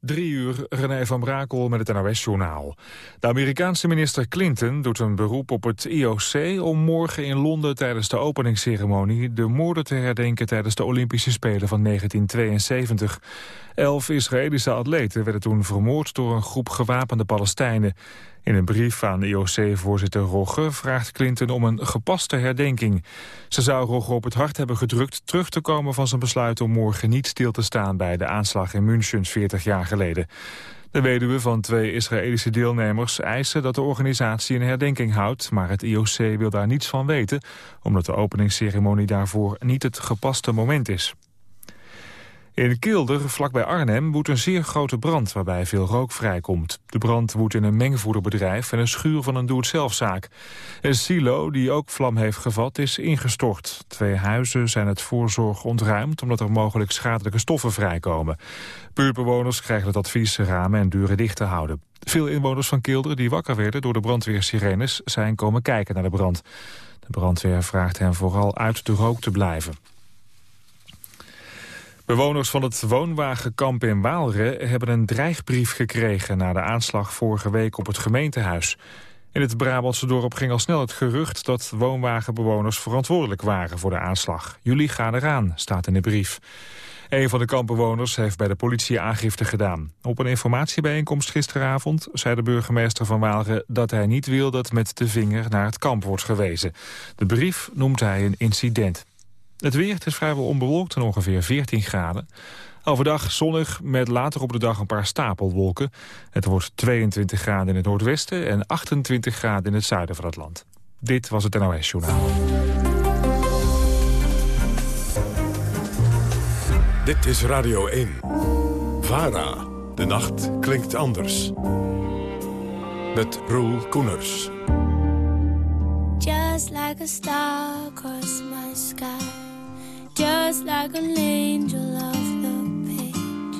Drie uur, René van Brakel met het NOS-journaal. De Amerikaanse minister Clinton doet een beroep op het IOC... om morgen in Londen tijdens de openingsceremonie... de moorden te herdenken tijdens de Olympische Spelen van 1972. Elf Israëlische atleten werden toen vermoord door een groep gewapende Palestijnen. In een brief aan IOC-voorzitter Rogge vraagt Clinton om een gepaste herdenking. Ze zou Rogge op het hart hebben gedrukt terug te komen van zijn besluit om morgen niet stil te staan bij de aanslag in München 40 jaar geleden. De weduwe van twee Israëlische deelnemers eisen dat de organisatie een herdenking houdt, maar het IOC wil daar niets van weten, omdat de openingsceremonie daarvoor niet het gepaste moment is. In Kilder, vlakbij Arnhem, woedt een zeer grote brand waarbij veel rook vrijkomt. De brand woedt in een mengvoederbedrijf en een schuur van een doe-het-zelfzaak. Een silo, die ook vlam heeft gevat, is ingestort. Twee huizen zijn het voorzorg ontruimd omdat er mogelijk schadelijke stoffen vrijkomen. Buurtbewoners krijgen het advies ramen en deuren dicht te houden. Veel inwoners van Kilder die wakker werden door de brandweersirenes zijn komen kijken naar de brand. De brandweer vraagt hen vooral uit de rook te blijven. Bewoners van het woonwagenkamp in Waalre hebben een dreigbrief gekregen... na de aanslag vorige week op het gemeentehuis. In het Brabantse dorp ging al snel het gerucht dat woonwagenbewoners verantwoordelijk waren voor de aanslag. Jullie gaan eraan, staat in de brief. Een van de kampbewoners heeft bij de politie aangifte gedaan. Op een informatiebijeenkomst gisteravond zei de burgemeester van Waalre dat hij niet wil dat met de vinger naar het kamp wordt gewezen. De brief noemt hij een incident. Het weer het is vrijwel onbewolkt en ongeveer 14 graden. Overdag zonnig met later op de dag een paar stapelwolken. Het wordt 22 graden in het noordwesten en 28 graden in het zuiden van het land. Dit was het NOS Journaal. Dit is Radio 1. VARA. De nacht klinkt anders. Met Roel Koeners. Just like a star across my sky. Just like an angel off the page.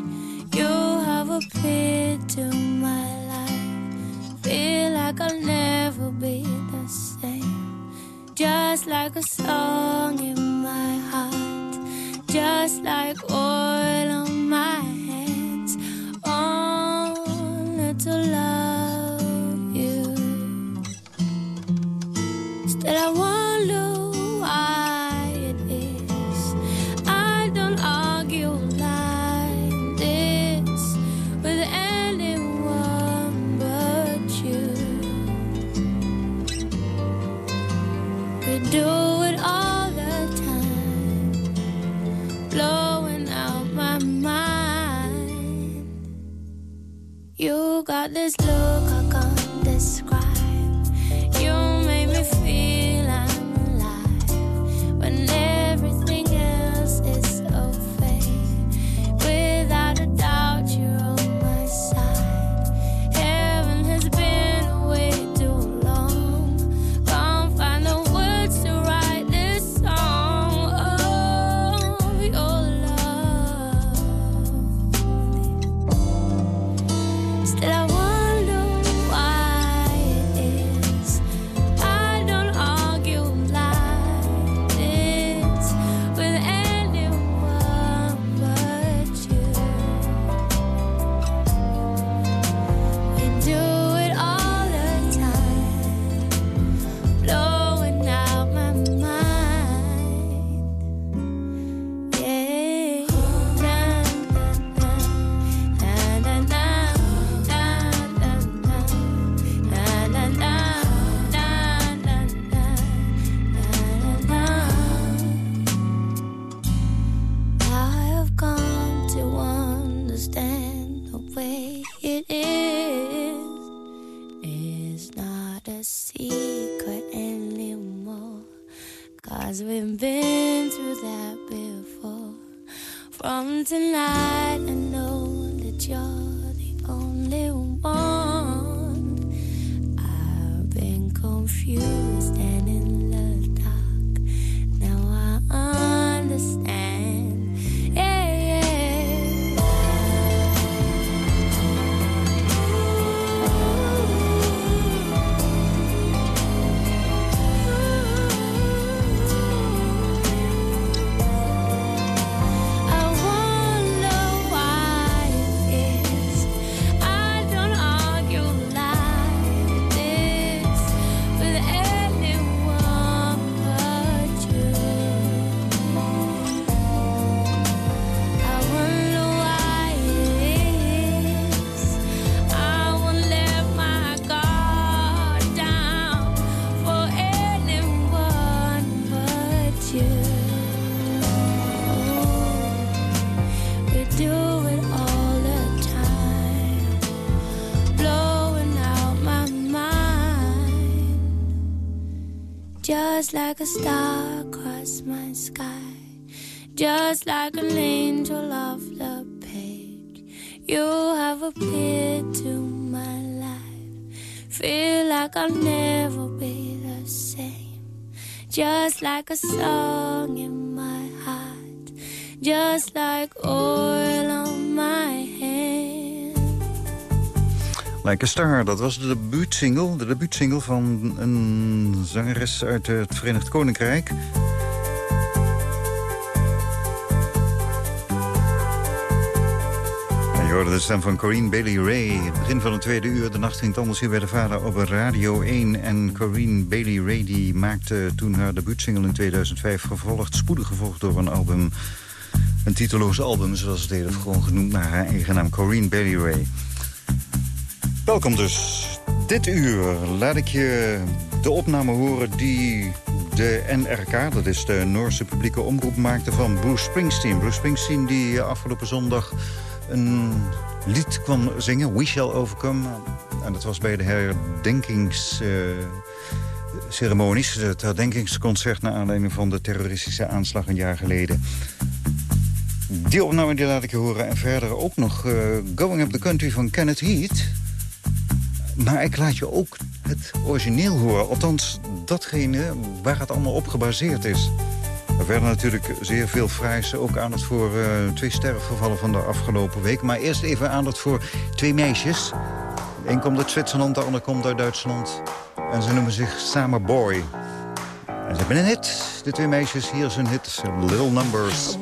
You have appeared to my life. Feel like I'll never be the same. Just like a song in my heart. Just like oil on my hands. Only to love you. Still, I wonder. Got this look Just like a star across my sky. Just like an angel off the page. You have appeared to my life. Feel like I'll never be the same. Just like a song in my heart. Just like oil on my hand. Like a Star, dat was de debuutsingle, de debuutsingle van een zangeres uit het Verenigd Koninkrijk. Hoorde de stem van Corinne Bailey Ray. Begin van het tweede uur, de nacht ging anders hier bij de vader op Radio 1. En Corinne Bailey Ray die maakte toen haar debuutsingle in 2005 gevolgd, spoedig gevolgd door een album. Een titeloos album, zoals het heet, gewoon genoemd naar haar eigen naam, Corinne Bailey Ray. Welkom dus. Dit uur laat ik je de opname horen die de NRK, dat is de Noorse publieke omroep, maakte van Bruce Springsteen. Bruce Springsteen die afgelopen zondag een lied kwam zingen, We Shall Overcome. En dat was bij de herdenkingsceremonies, het herdenkingsconcert... naar aanleiding van de terroristische aanslag een jaar geleden. Die opname die laat ik je horen. En verder ook nog uh, Going Up the Country van Kenneth Heat... Maar ik laat je ook het origineel horen. Althans, datgene waar het allemaal op gebaseerd is. Er werden natuurlijk zeer veel fraais ook aandacht voor uh, twee sterrengevallen van de afgelopen week. Maar eerst even aandacht voor twee meisjes. Een komt uit Zwitserland, de ander komt uit Duitsland. En ze noemen zich Summer Boy. En ze hebben een hit, de twee meisjes. Hier is hun hit, Little Numbers.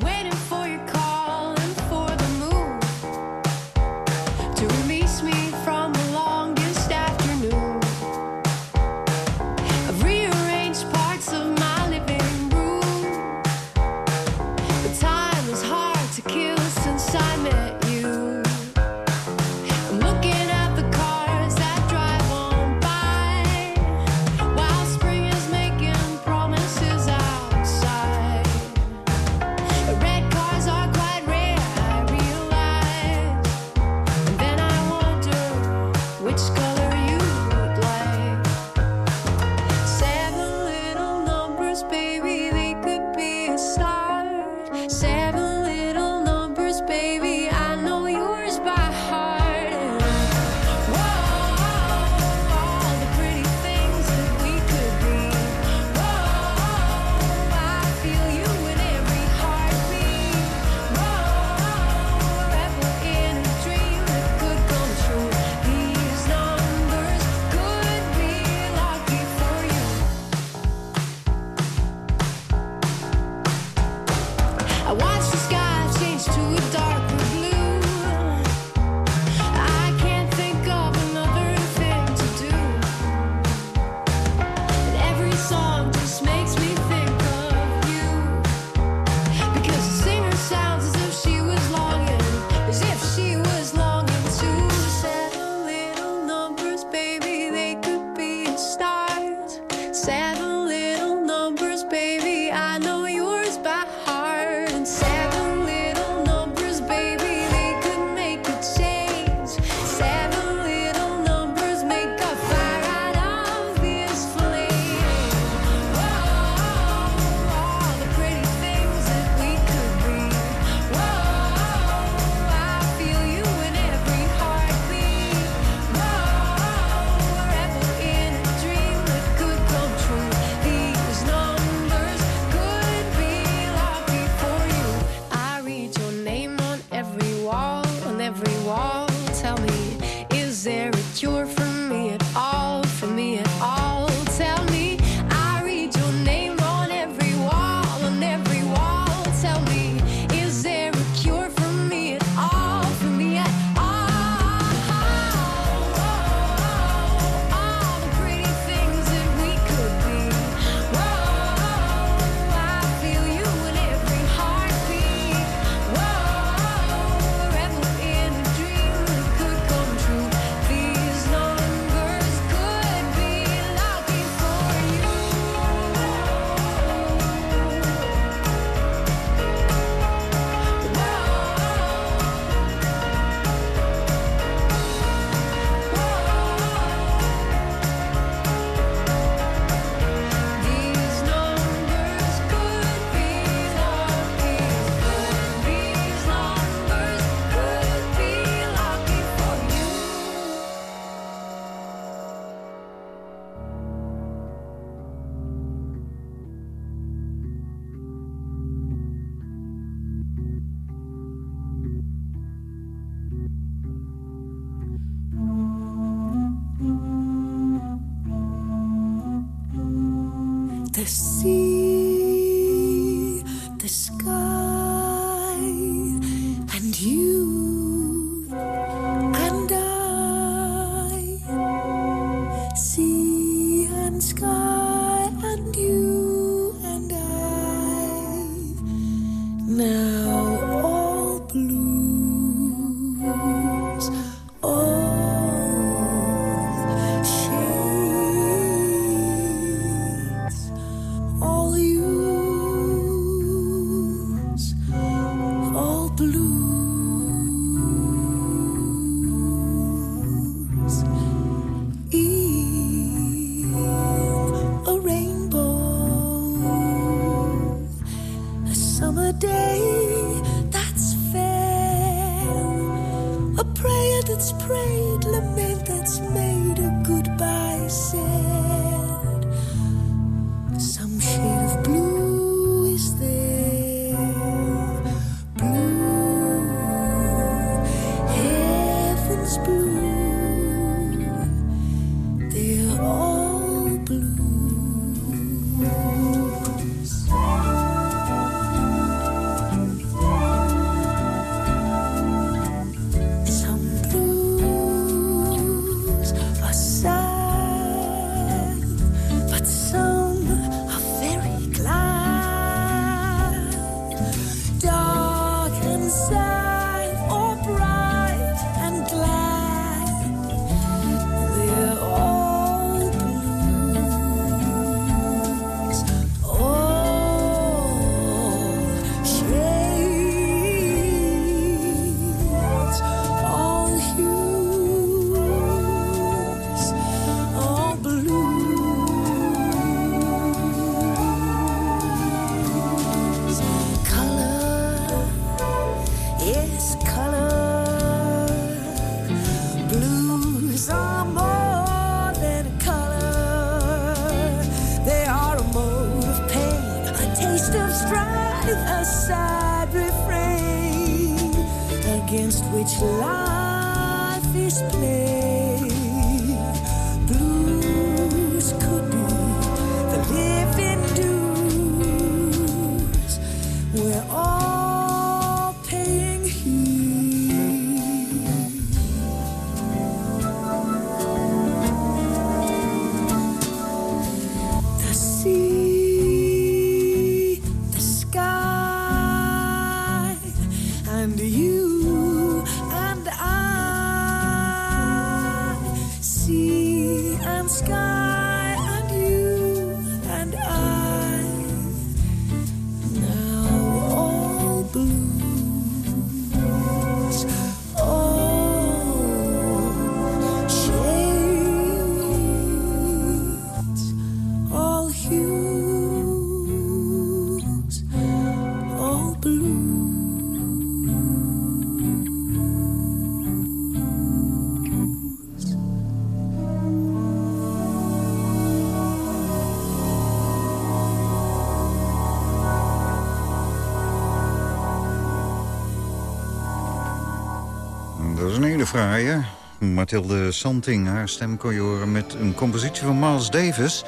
Fraaie. Mathilde Santing, haar stem kon je horen met een compositie van Miles Davis.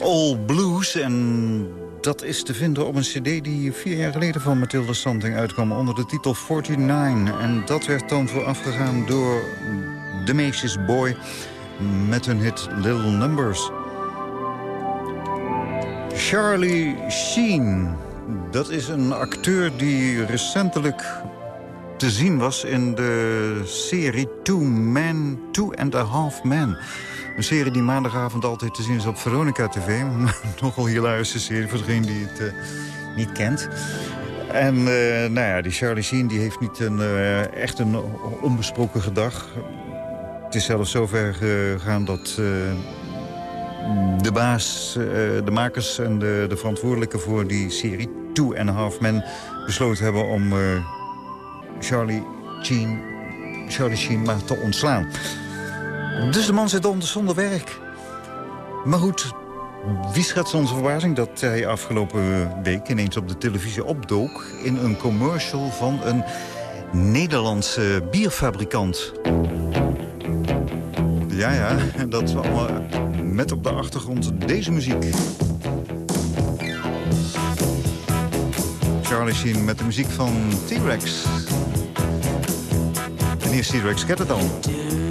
All Blues. En dat is te vinden op een cd die vier jaar geleden van Mathilde Santing uitkwam... onder de titel 49. En dat werd dan voorafgegaan door The Macy's Boy... met hun hit Little Numbers. Charlie Sheen. Dat is een acteur die recentelijk te zien was in de serie Two Men, Two and a Half Men. Een serie die maandagavond altijd te zien is op Veronica TV. Nogal hilarische serie voor degene die het uh, niet kent. En uh, nou ja, die Charlie Sheen die heeft niet een, uh, echt een onbesproken gedag. Het is zelfs zover gegaan dat de baas, de makers en de, de verantwoordelijke voor die serie Two and a Half Men besloten hebben om Charlie Sheen, Charlie Sheen maar te ontslaan. Dus de man zit onder zonder werk. Maar goed, wie schat onze verbazing dat hij afgelopen week ineens op de televisie opdook... in een commercial van een Nederlandse bierfabrikant. Ja, ja, en dat allemaal met op de achtergrond deze muziek. Charlie Sheen met de muziek van T-Rex. En hier is T-Rex,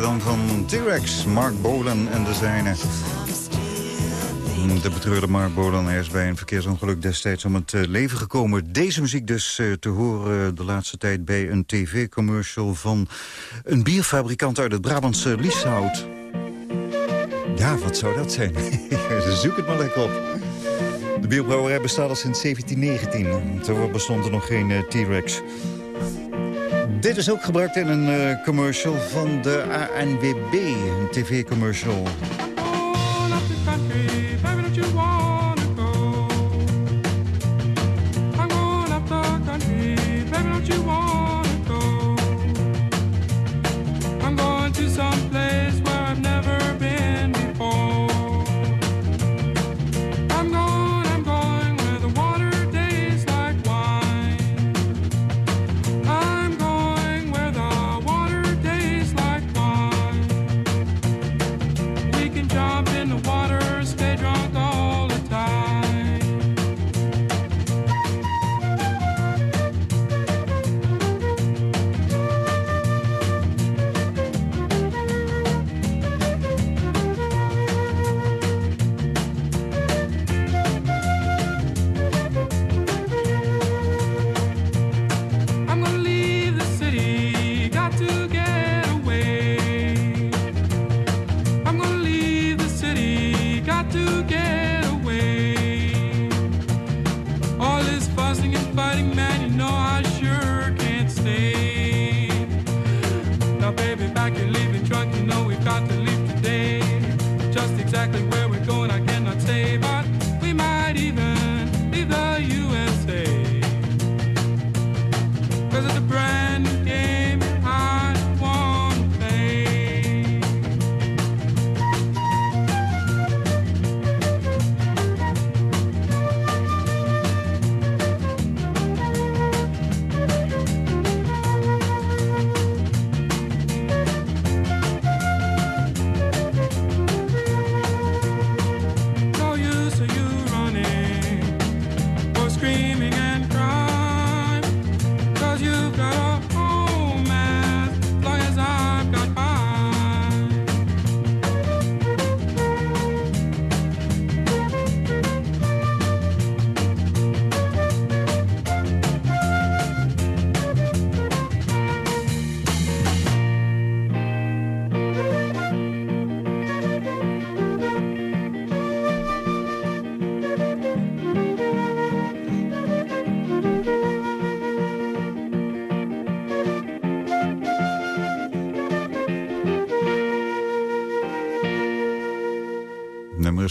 dan van T-Rex, Mark Bolan en de zijne. De betreurde Mark Bolan is bij een verkeersongeluk destijds om het eh, leven gekomen. Deze muziek dus eh, te horen de laatste tijd bij een tv-commercial... van een bierfabrikant uit het Brabantse Lieshout. Ja, wat zou dat zijn? Zoek het maar lekker op. De bierbrouwerij bestaat al sinds 1719. Toen bestond er nog geen eh, T-Rex. Dit is ook gebruikt in een uh, commercial van de ANWB, een tv-commercial.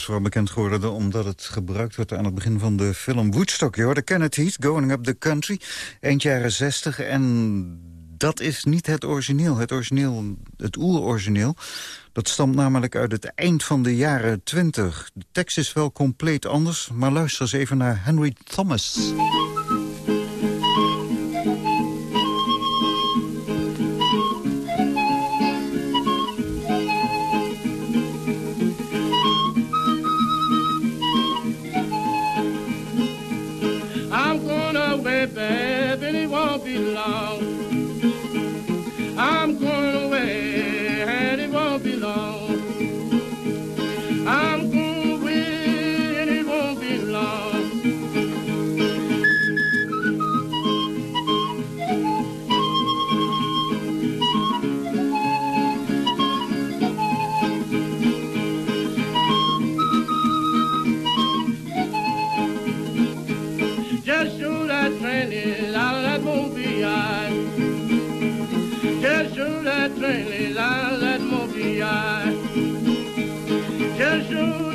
Vooral bekend geworden omdat het gebruikt wordt aan het begin van de film Woodstock. Je hoorde Kenneth Heat, Going Up the Country, eind jaren 60. En dat is niet het origineel. Het origineel, het oerorigineel, dat stamt namelijk uit het eind van de jaren 20. De tekst is wel compleet anders, maar luister eens even naar Henry Thomas. Just shoot that train out of that movie eye. Just shoot that train out of that movie eye. Just shoot.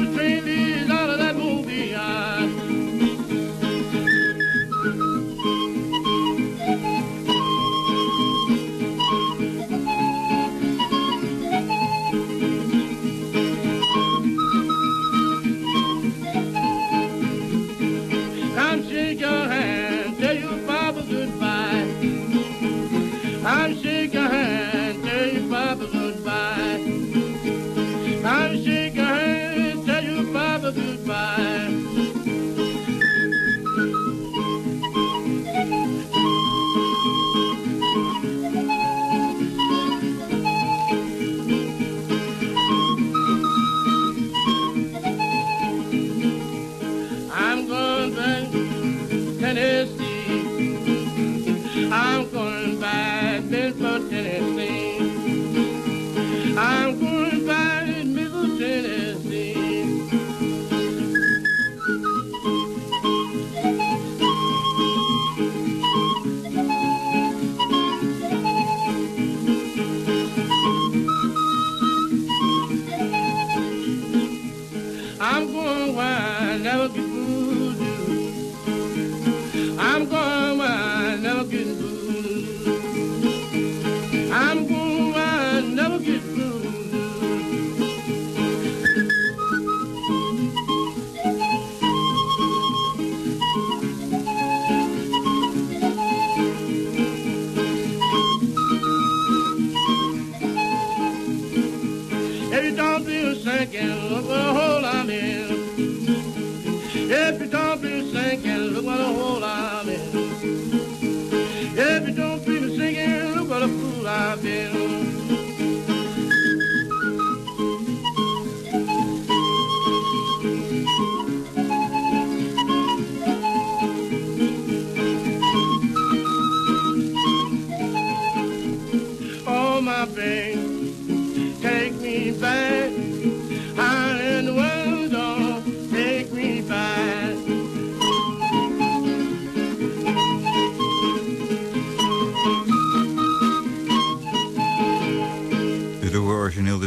again. The whole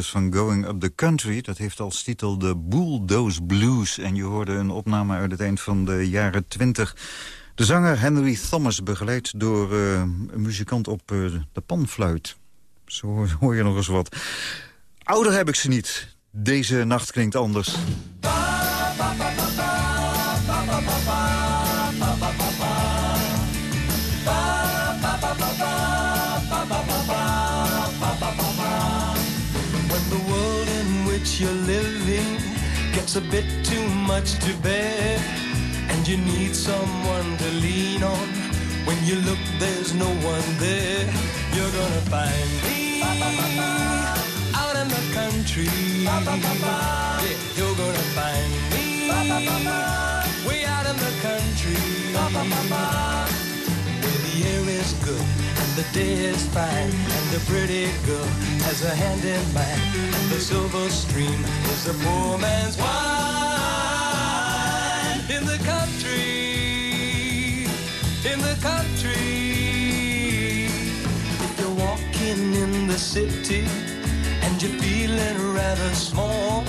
van Going Up the Country. Dat heeft als titel de Bulldoze Blues. En je hoorde een opname uit het eind van de jaren 20. De zanger Henry Thomas, begeleid door uh, een muzikant op uh, de panfluit. Zo hoor je nog eens wat. Ouder heb ik ze niet. Deze nacht klinkt anders. A bit too much to bear, and you need someone to lean on. When you look, there's no one there. You're gonna find me out in the country. Yeah, you're gonna find me way out in the country. Where the air is good the day is fine, and the pretty girl has a hand in mine, and the silver stream is a poor man's wine. In the country, in the country, if you're walking in the city and you're feeling rather small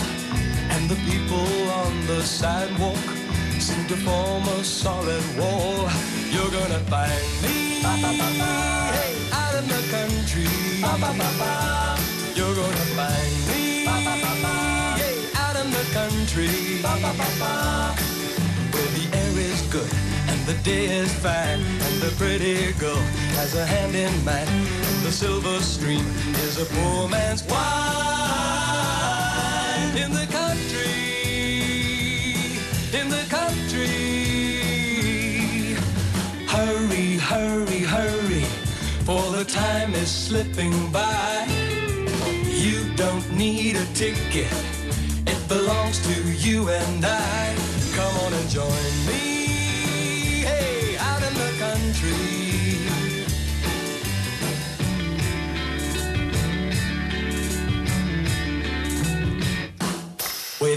and the people on the sidewalk seem to form a solid wall. You're gonna find me hey, out in the country. You're gonna find me hey, out in the country. Where the air is good and the day is fine and the pretty girl has a hand in mine and the silver stream is a poor man's wine in the country for the time is slipping by. You don't need a ticket. It belongs to you and I. Come on and join me hey out in the country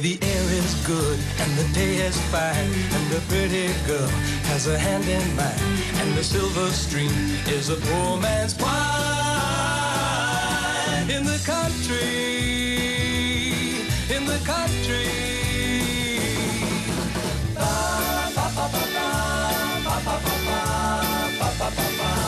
the air is good and the day is fine and the pretty girl has a hand in mine and the silver stream is a poor man's wine in the country in the country ba, ba, ba, ba, ba, ba, ba, ba, ba, ba,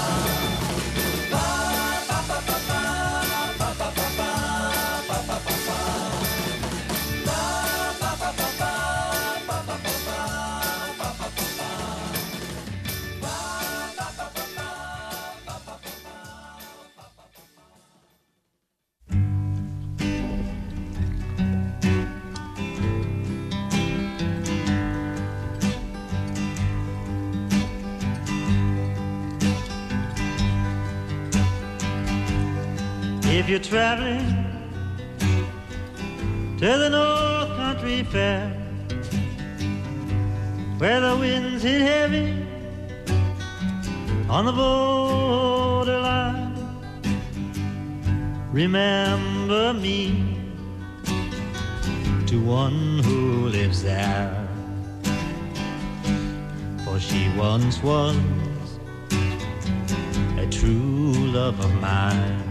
If you're traveling to the North Country Fair, where the winds hit heavy on the borderline, remember me to one who lives there. For she once was a true love of mine.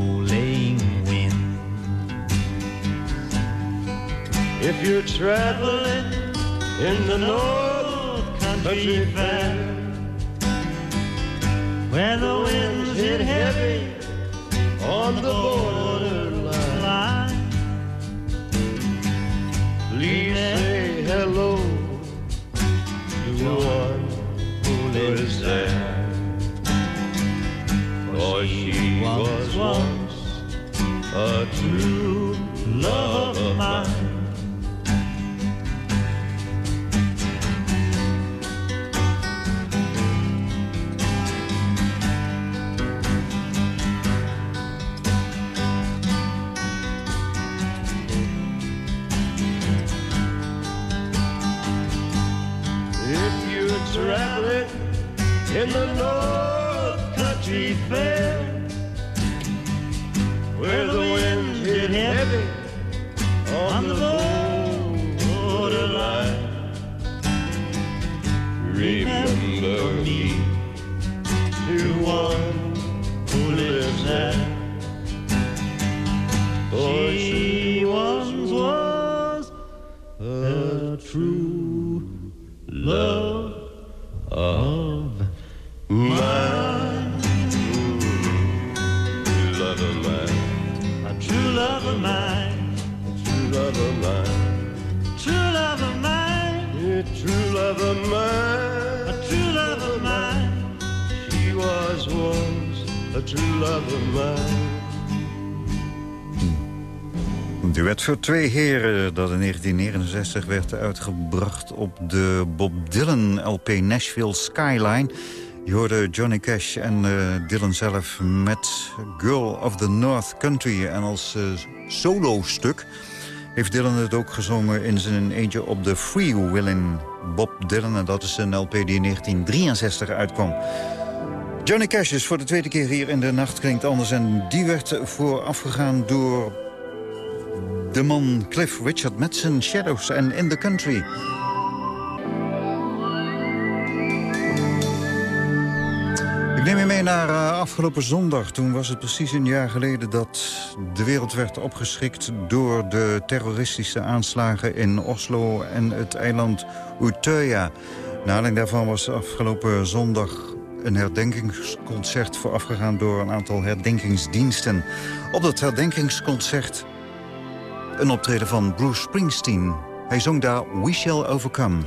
If you're traveling in the North Country Fair, where the winds hit heavy on the borderline, line, please say hello to one who lives there. For she was once a true love in the North Country Fair, where the winds hit heavy on the borderline, remember Een duet voor twee heren dat in 1969 werd uitgebracht op de Bob Dylan LP Nashville Skyline. Je hoorde Johnny Cash en uh, Dylan zelf met Girl of the North Country. En als uh, solo-stuk heeft Dylan het ook gezongen in zijn eentje op de Free Willin' Bob Dylan. En dat is een LP die in 1963 uitkwam. Johnny Cash is voor de tweede keer hier in de nacht klinkt anders. En die werd voorafgegaan door de man Cliff Richard zijn Shadows en In the Country. Ik neem je mee naar uh, afgelopen zondag. Toen was het precies een jaar geleden dat de wereld werd opgeschrikt... door de terroristische aanslagen in Oslo en het eiland Utøya. Naar daarvan was afgelopen zondag een herdenkingsconcert... voorafgegaan door een aantal herdenkingsdiensten. Op dat herdenkingsconcert een optreden van Bruce Springsteen. Hij zong daar We Shall Overcome.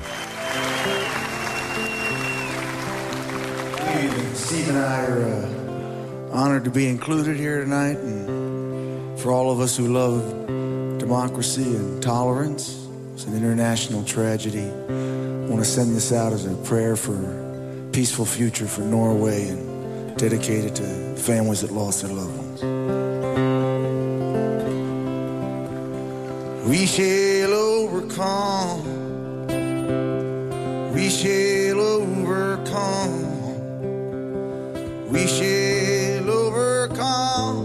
Steve and I are uh, honored to be included here tonight. And for all of us who love democracy and tolerance, it's an international tragedy. I want to send this out as a prayer for a peaceful future for Norway and dedicate it to families that lost their loved ones. We shall overcome. We shall overcome. We shall overcome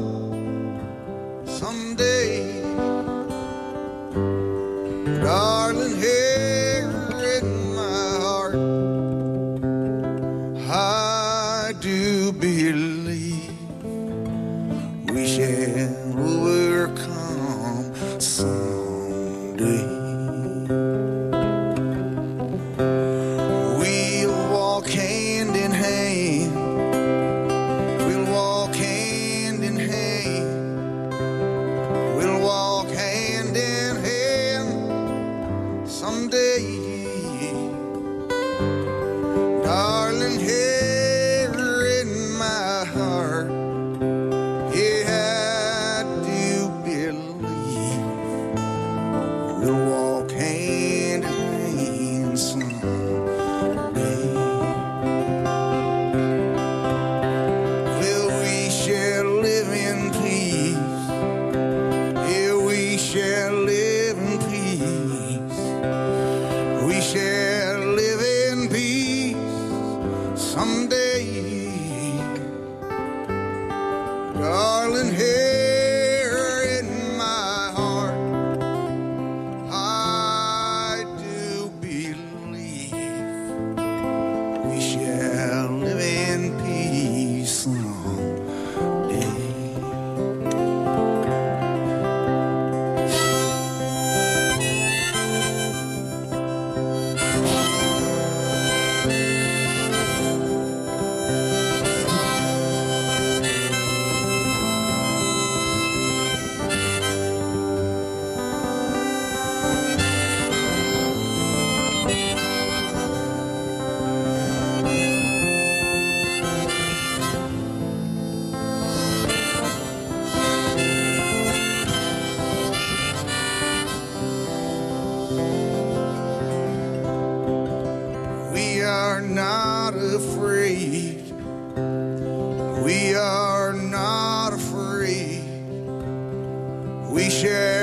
t-shirt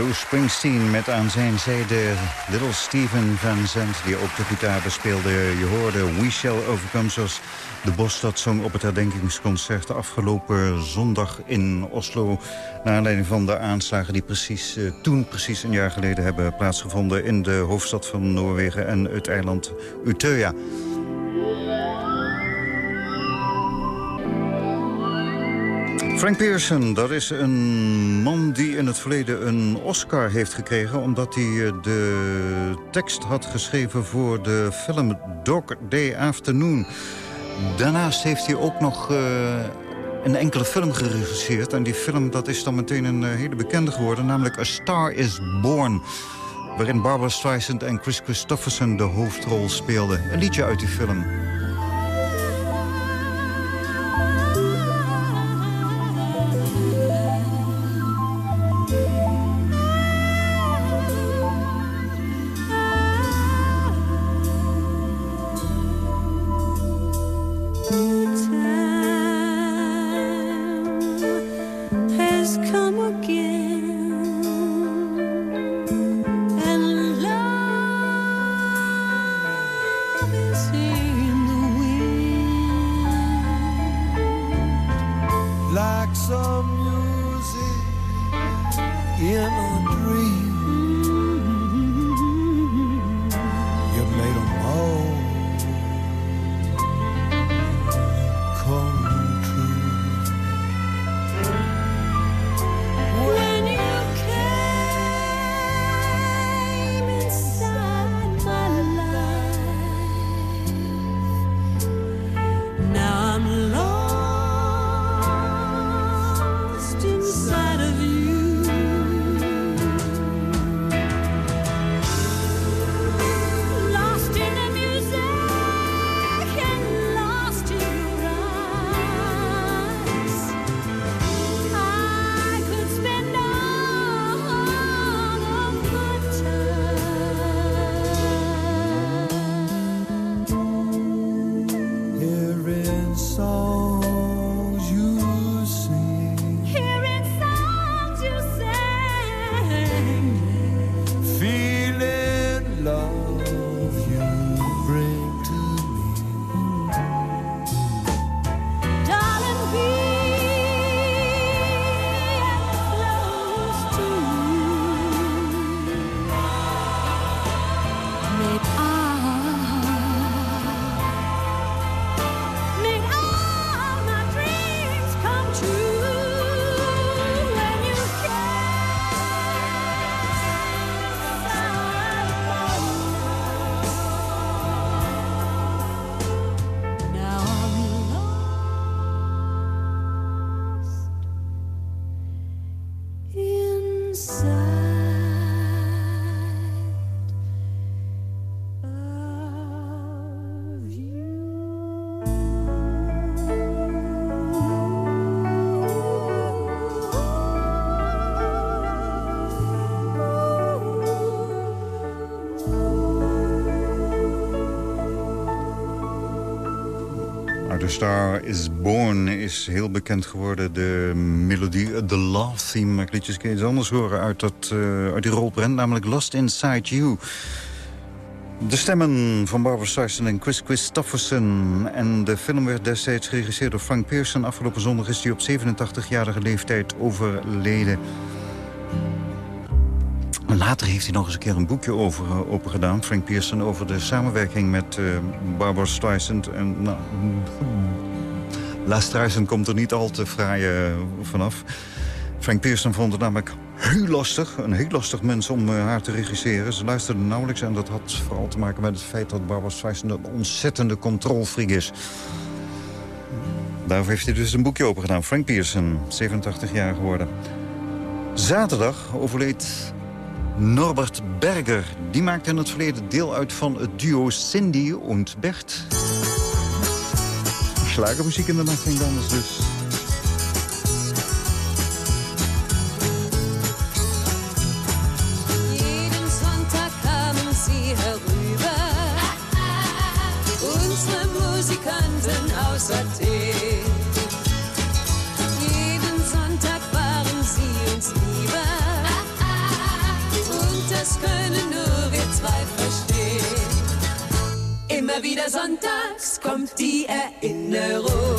Bruce Springsteen met aan zijn zijde Little Steven Van Zandt... die ook de gitaar bespeelde. Je hoorde We Shall Overcome zoals de Bosstad zong op het herdenkingsconcert... afgelopen zondag in Oslo. Naar aanleiding van de aanslagen die precies, uh, toen precies een jaar geleden hebben plaatsgevonden... in de hoofdstad van Noorwegen en het eiland Utøya. Frank Pearson, dat is een man die in het verleden een Oscar heeft gekregen... omdat hij eh, de tekst had geschreven voor de film Dog Day Afternoon. Daarnaast heeft hij ook nog uh, een enkele film geregisseerd. En die film dat is dan meteen een uh, hele bekende geworden... namelijk A Star is Born waarin Barbara Streisand en Chris Christofferson de hoofdrol speelden. Een liedje uit die film. Star is Born is heel bekend geworden. De melodie, de love theme. Maar ik liet je eens anders horen uit, dat, uh, uit die rolprent. Namelijk Lost Inside You. De stemmen van Barbara Streisand en Chris Christofferson. En de film werd destijds geregisseerd door Frank Pearson. Afgelopen zondag is hij op 87-jarige leeftijd overleden. Later heeft hij nog eens een keer een boekje over uh, open gedaan. Frank Pearson over de samenwerking met uh, Barbara Streisand. En, nou, La Streisand komt er niet al te fraai uh, vanaf. Frank Pearson vond het namelijk heel lastig. Een heel lastig mens om haar te regisseren. Ze luisterde nauwelijks en dat had vooral te maken met het feit... dat Barbara Streisand een ontzettende controlfreak is. Daarvoor heeft hij dus een boekje open gedaan. Frank Pearson, 87 jaar geworden. Zaterdag overleed Norbert Berger. Die maakte in het verleden deel uit van het duo Cindy und Bert. Schlagermuziek in de nacht ging dus. Sonntags kommt die Erinnerung.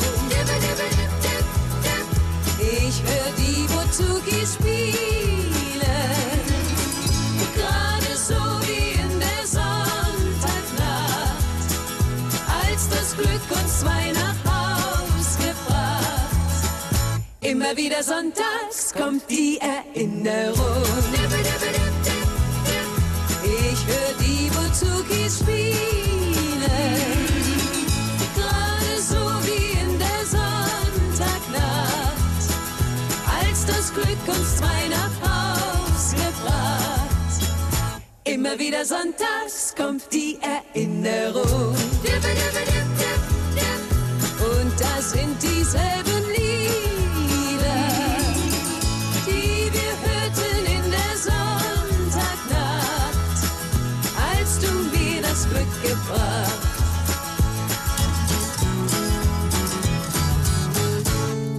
Ich höre die Bouzouki spielen, gerade so wie in der Sonntagnacht, als das Glück uns zwei nach Haus gebracht. Immer wieder sonntags kommt die Erinnerung. Ich höre die Bouzouki spielen, zwei nach Haus gebracht. Immer wieder sonntags kommt die Erinnerung. Und da sind dieselben Lieder, die wir hörten in der Sonntagnacht, als du mir das Glück gebracht.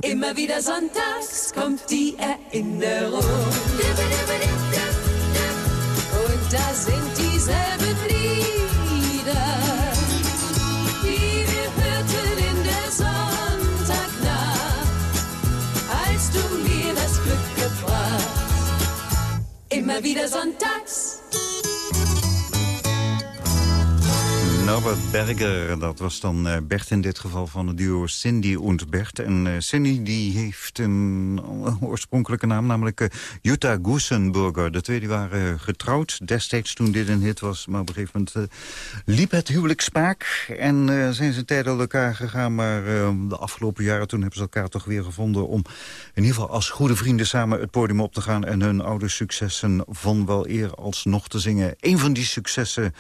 Immer wieder sonntags kommt die Erinnerung. Und da sind dieselben Lieder, die wir hörten in der Sonntagnacht, als du mir das Glück gebracht. Immer wieder sonntags. Norbert Berger, dat was dan eh, Bert in dit geval van het duo Cindy und Bert. En eh, Cindy die heeft een oorspronkelijke naam, namelijk eh, Jutta Gusenburger. De twee die waren getrouwd destijds toen dit een hit was. Maar op een gegeven moment liep het huwelijk spaak. En zijn ze tijd uit elkaar gegaan. Maar de afgelopen jaren toen hebben ze elkaar toch weer gevonden... om in ieder geval als goede vrienden samen het podium op te gaan... en hun oude successen van wel eer alsnog te zingen. Een van die successen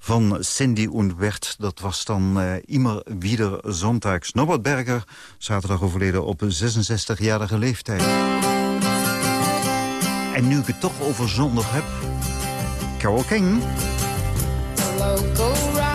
van Cindy und Bert. Dat was dan uh, immer wieder zondags. Norbert Berger, zaterdag overleden op 66-jarige leeftijd. En nu ik het toch over zondag heb... Carol King. The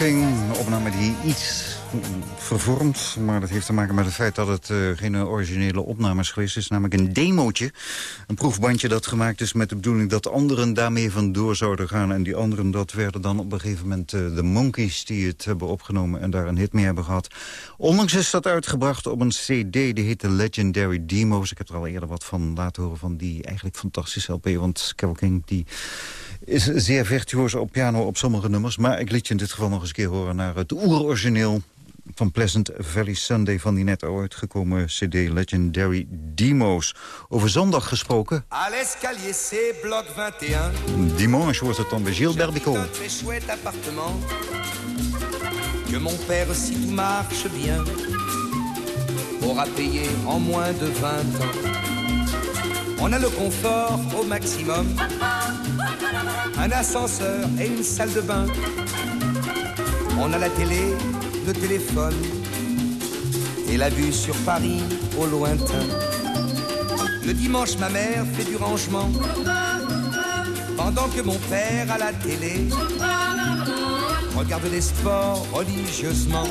Een opname die iets vervormd. Maar dat heeft te maken met het feit dat het eh, geen originele opname is geweest. Het is namelijk een demootje. Een proefbandje dat gemaakt is met de bedoeling dat anderen daarmee vandoor zouden gaan. En die anderen, dat werden dan op een gegeven moment eh, de Monkeys die het hebben opgenomen en daar een hit mee hebben gehad. Onlangs is dat uitgebracht op een cd, die heet The Legendary Demos. Ik heb er al eerder wat van laten horen van die eigenlijk fantastische LP. Want Carole die is zeer virtuoos op piano op sommige nummers. Maar ik liet je in dit geval nog eens een keer horen naar het oerorigineel van Pleasant Valley Sunday van die net uitgekomen cd Legendary Demos. Over zondag gesproken. À l'escalier C, bloc 21. Dimanche wordt het dan bij Gilles appartement. Que mon père, si tout marche bien, aura payé en moins de 20 ans. On a le confort au maximum, un ascenseur et une salle de bain. On a la télé, le téléphone et la vue sur Paris au lointain. Le dimanche, ma mère fait du rangement pendant que mon père à la télé regarde les sports religieusement.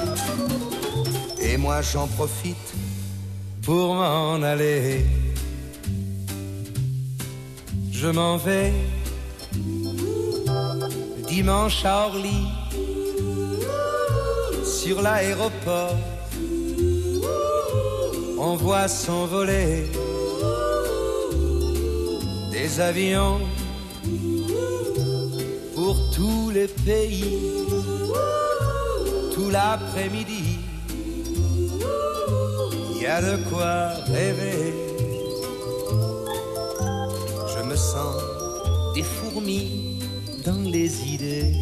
Et moi, j'en profite pour m'en aller. Je m'en vais dimanche à Orly sur l'aéroport. On voit s'envoler des avions pour tous les pays tout l'après-midi. Il y a de quoi rêver. Dans les idées.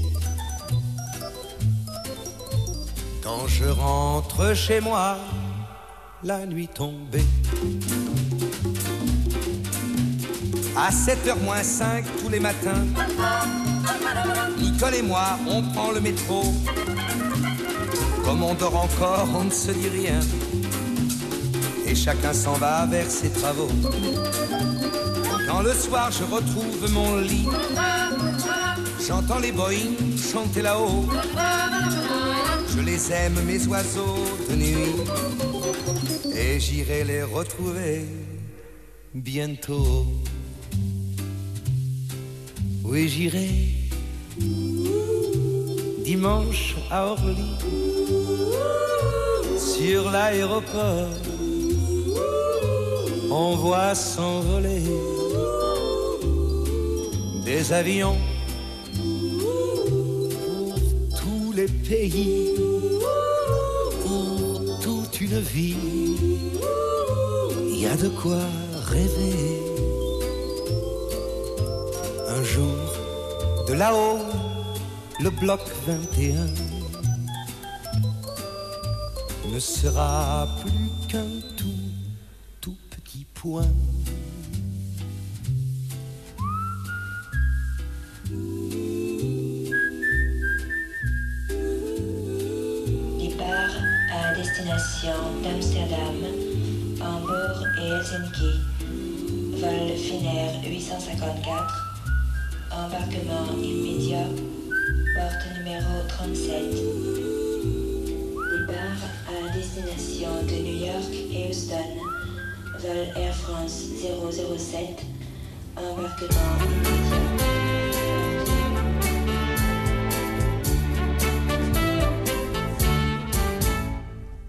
Quand je rentre chez moi, la nuit tombée. À 7h moins 5 tous les matins, Nicole et moi, on prend le métro. Comme on dort encore, on ne se dit rien. Et chacun s'en va vers ses travaux. Quand le soir je retrouve mon lit, j'entends les Boeing chanter là-haut. Je les aime, mes oiseaux de nuit, et j'irai les retrouver bientôt. Oui, j'irai. Dimanche à Orly, sur l'aéroport, on voit s'envoler des avions pour tous les pays, pour toute une vie. Il y a de quoi rêver. Un jour, de là-haut, le bloc 21 ne sera plus qu'un tout, tout petit point. d'Amsterdam, Hambourg et Helsinki. Vol Finnair 854. Embarquement immédiat. Porte numéro 37. Départ à destination de New York et Houston. Vol Air France 007. Embarquement immédiat.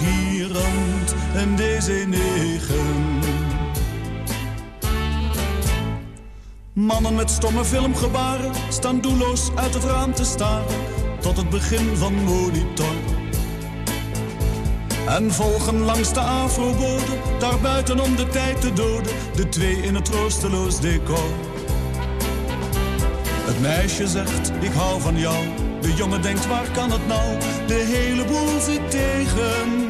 gierend een DC-9. Mannen met stomme filmgebaren staan doelloos uit het raam te staren tot het begin van monitor. En volgen langs de afrobode, daar buiten om de tijd te doden, de twee in het troosteloos decor. Het meisje zegt, ik hou van jou. De jongen denkt, waar kan het nou? De hele boel zit tegen.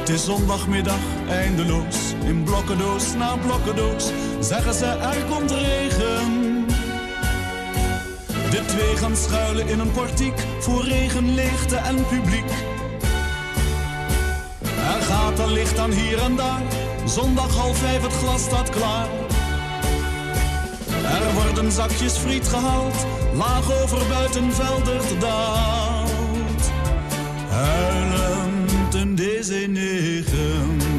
Het is zondagmiddag eindeloos, in blokkendoos na blokkendoos, zeggen ze er komt regen. De twee gaan schuilen in een portiek, voor regen, leegte en publiek. Er gaat een licht aan hier en daar, zondag half vijf het glas staat klaar. Er worden zakjes friet gehaald, laag over buitenveldert daalt. In deze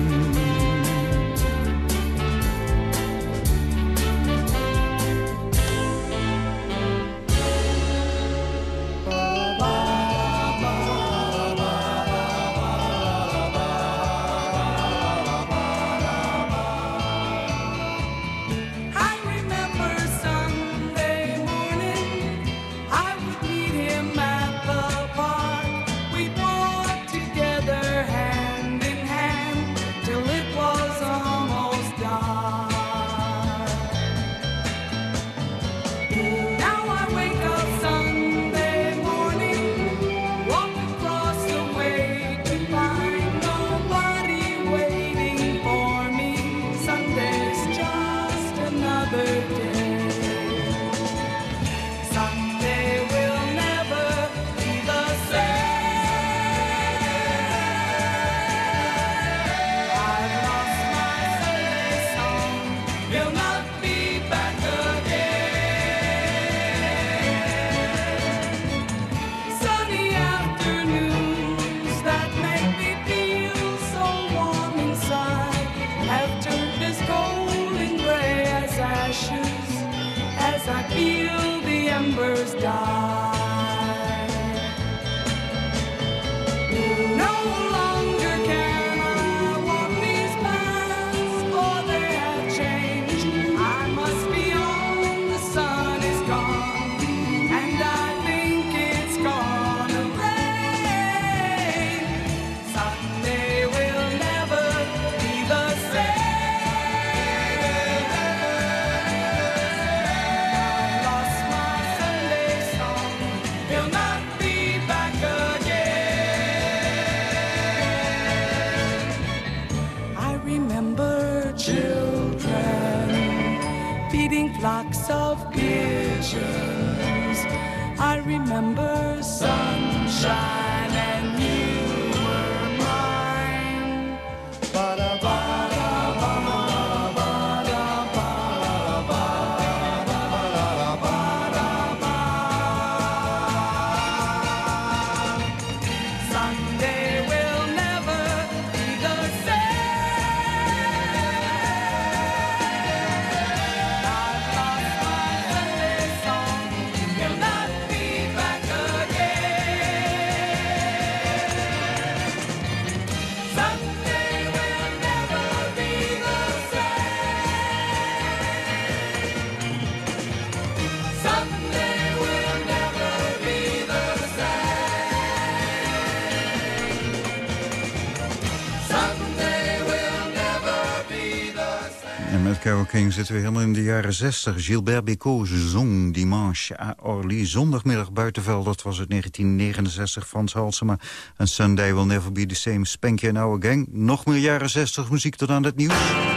met Carole King zitten we helemaal in de jaren 60. Gilbert Bécaud zong Dimanche à Orly. Zondagmiddag buitenveld, dat was het 1969. Frans Halsema en Sunday Will Never Be The Same. Spanky en Oude Gang. Nog meer jaren 60 muziek tot aan het nieuws.